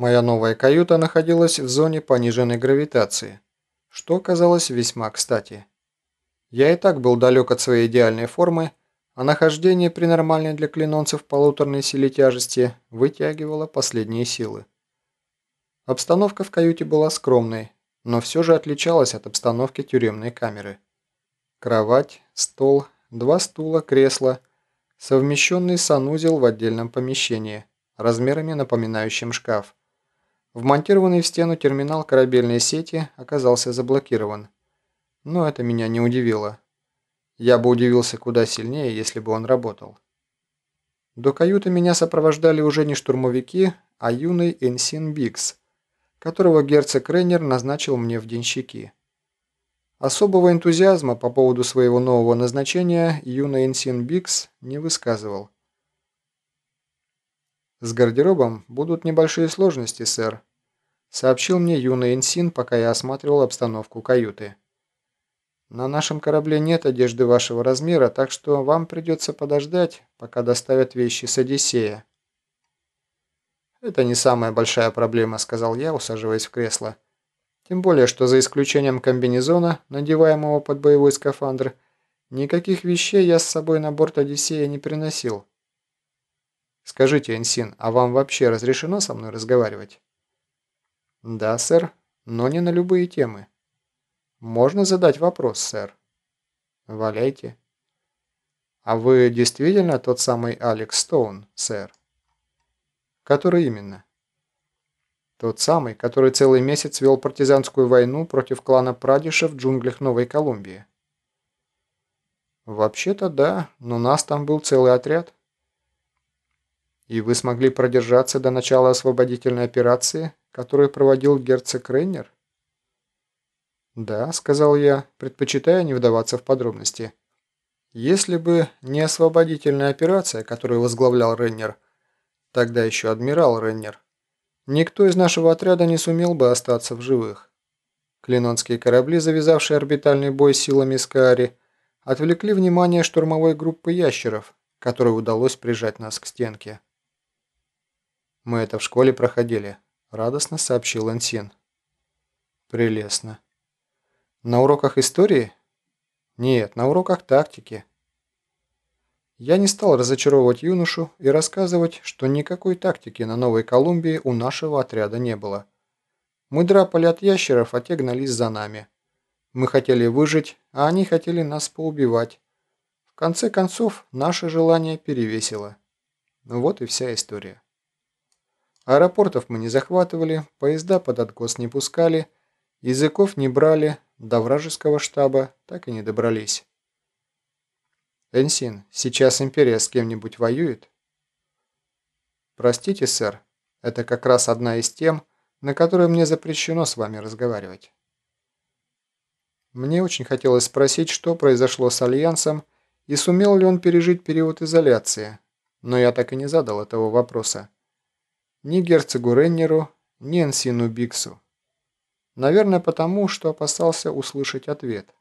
Моя новая каюта находилась в зоне пониженной гравитации, что казалось весьма кстати. Я и так был далек от своей идеальной формы, а нахождение при нормальной для клинонцев полуторной силе тяжести вытягивало последние силы. Обстановка в каюте была скромной, но все же отличалась от обстановки тюремной камеры. Кровать, стол, два стула, кресло, совмещенный санузел в отдельном помещении, размерами напоминающим шкаф. Вмонтированный в стену терминал корабельной сети оказался заблокирован. Но это меня не удивило. Я бы удивился куда сильнее, если бы он работал. До каюты меня сопровождали уже не штурмовики, а юный Энсин Бикс, которого герцог Рейнер назначил мне в денщики. Особого энтузиазма по поводу своего нового назначения юный Энсин Бикс не высказывал. «С гардеробом будут небольшие сложности, сэр», — сообщил мне юный Энсин, пока я осматривал обстановку каюты. «На нашем корабле нет одежды вашего размера, так что вам придется подождать, пока доставят вещи с Одиссея». «Это не самая большая проблема», — сказал я, усаживаясь в кресло. «Тем более, что за исключением комбинезона, надеваемого под боевой скафандр, никаких вещей я с собой на борт Одиссея не приносил». «Скажите, Энсин, а вам вообще разрешено со мной разговаривать?» «Да, сэр, но не на любые темы». «Можно задать вопрос, сэр?» «Валяйте». «А вы действительно тот самый Алекс Стоун, сэр?» «Который именно?» «Тот самый, который целый месяц вел партизанскую войну против клана Прадиша в джунглях Новой Колумбии». «Вообще-то да, но нас там был целый отряд». И вы смогли продержаться до начала освободительной операции, которую проводил герцог Рейнер? Да, сказал я, предпочитая не вдаваться в подробности. Если бы не освободительная операция, которую возглавлял Рейнер, тогда еще адмирал Рейнер, никто из нашего отряда не сумел бы остаться в живых. Клинонские корабли, завязавшие орбитальный бой силами Скаари, отвлекли внимание штурмовой группы ящеров, которой удалось прижать нас к стенке. «Мы это в школе проходили», – радостно сообщил Энсин. «Прелестно. На уроках истории?» «Нет, на уроках тактики». Я не стал разочаровывать юношу и рассказывать, что никакой тактики на Новой Колумбии у нашего отряда не было. Мы драпали от ящеров, а те гнались за нами. Мы хотели выжить, а они хотели нас поубивать. В конце концов, наше желание перевесило. Вот и вся история. Аэропортов мы не захватывали, поезда под откос не пускали, языков не брали, до вражеского штаба так и не добрались. Энсин, сейчас империя с кем-нибудь воюет? Простите, сэр, это как раз одна из тем, на которые мне запрещено с вами разговаривать. Мне очень хотелось спросить, что произошло с Альянсом и сумел ли он пережить период изоляции, но я так и не задал этого вопроса ни герцогу Реннеру, ни Энсину Биксу. Наверное, потому, что опасался услышать ответ –